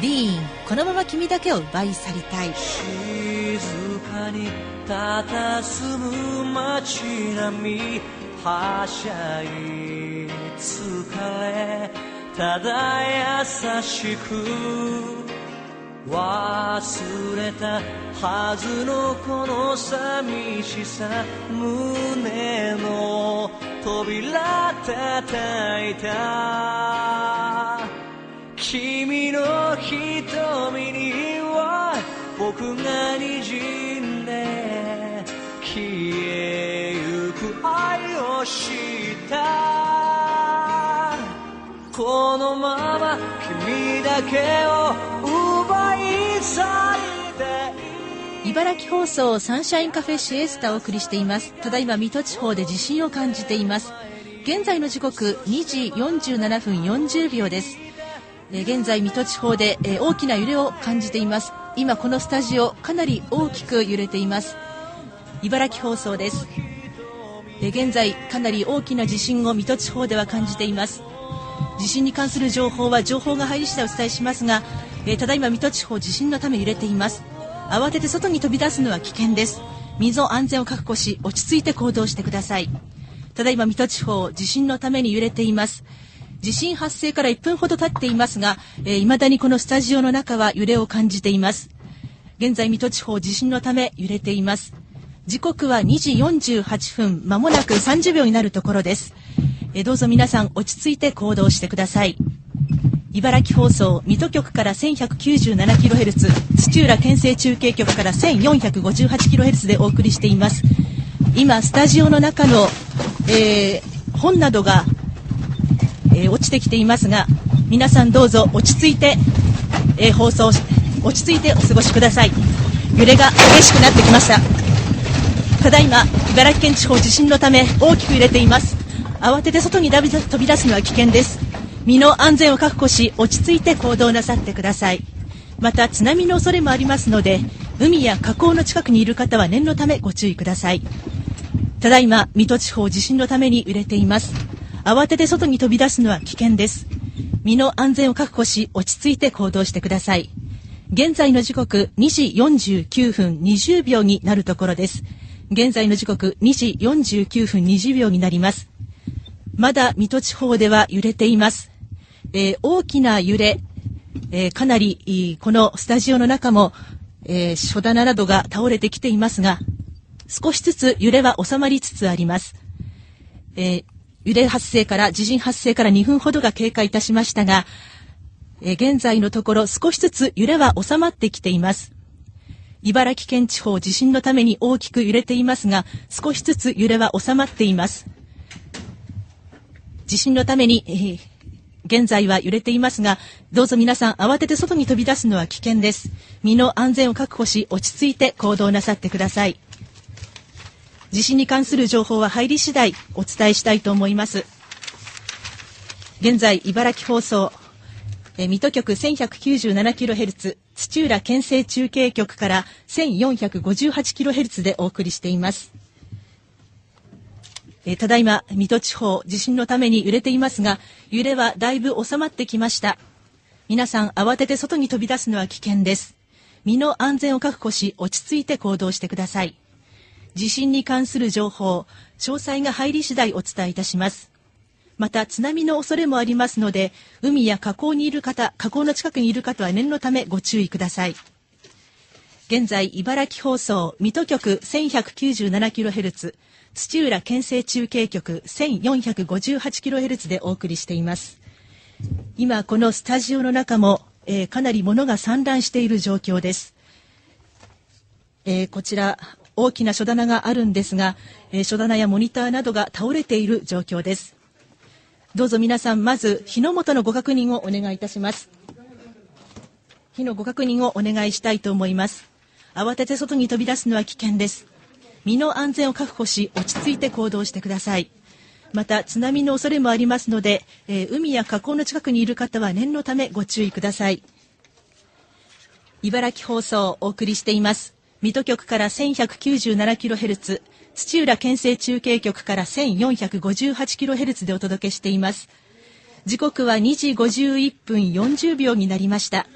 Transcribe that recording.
ディーンこのまま君だけを奪い去りたい。静かに佇む街並みはしゃい疲れただ優しく忘れたはずのこの寂しさ胸の扉叩いた君の瞳には僕が滲んで消えゆく愛をしたこのまま君だけを奪い去りたい茨城放送サンシャインカフェシエスタをお送りしています。ただいま水戸地方で地震を感じています。現在の時刻2時47分40秒です。え現在水戸地方で、え大きな揺れを感じています。今このスタジオかなり大きく揺れています。茨城放送です。え現在かなり大きな地震を水戸地方では感じています。地震に関する情報は情報が入り次第お伝えしますが、えただいま水戸地方地震のため揺れています。慌てて外に飛び出すのは危険です。身の安全を確保し落ち着いて行動してください。ただいま水戸地方地震のために揺れています。地震発生から1分ほど経っていますが、えー、未だにこのスタジオの中は揺れを感じています。現在水戸地方地震のため揺れています。時刻は2時48分まもなく30秒になるところです、えーどうぞ皆さん落ち着いて行動してください。茨城放送水戸局から 1197kHz 土浦県西中継局から 1458kHz でお送りしています。今スタジオの中の、えー本などが、えー落ちてきていますが皆さんどうぞ落ち着いて、えー放送落ち着いてお過ごしください。揺れが激しくなってきました。ただいま茨城県地方地震のため大きく揺れています。慌てて外に飛び出すのは危険です。身の安全を確保し落ち着いて行動なさってください。また津波の恐れもありますので海や河口の近くにいる方は念のためご注意ください。ただいま水戸地方地震のために揺れています。慌てて外に飛び出すのは危険です身の安全を確保し落ち着いて行動してください現在の時刻2時49分20秒になるところです現在の時刻2時49分20秒になりますまだ水戸地方では揺れています。えー大きな揺れ、えーかなりこのスタジオの中も、えー書棚などが倒れてきていますが、少しずつ揺れは収まりつつあります。えー揺れ発生から、地震発生から2分ほどが経過いたしましたが、え現在のところ少しずつ揺れは収まってきています。茨城県地方地震のために大きく揺れていますが、少しずつ揺れは収まっています。地震のために、えー現在は揺れていますが、どうぞ皆さん慌てて外に飛び出すのは危険です。身の安全を確保し、落ち着いて行動なさってください。地震に関する情報は入り次第お伝えしたいと思います。現在、茨城放送、え水戸局 1197kHz、土浦県西中継局から 1458kHz でお送りしています。えただいま水戸地方地震のために揺れていますが揺れはだいぶ収まってきました皆さん慌てて外に飛び出すのは危険です身の安全を確保し落ち着いて行動してください地震に関する情報詳細が入り次第お伝えいたしますまた津波の恐れもありますので海や河口にいる方河口の近くにいる方は念のためご注意ください現在、茨城放送、水戸局 1197kHz、土浦県西中継局 1458kHz でお送りしています。今、このスタジオの中も、えーかなり物が散乱している状況です。えーこちら、大きな書棚があるんですが、えー書棚やモニターなどが倒れている状況です。どうぞ皆さん、まず、火の元のご確認をお願いいたします。火のご確認をお願いしたいと思います。慌てて外に飛び出すのは危険です。身の安全を確保し、落ち着いて行動してください。また、津波の恐れもありますので、えー海や河口の近くにいる方は念のためご注意ください。茨城放送をお送りしています。水戸局から 1197kHz、土浦県政中継局から 1458kHz でお届けしています。時刻は2時51分40秒になりました。